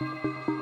Música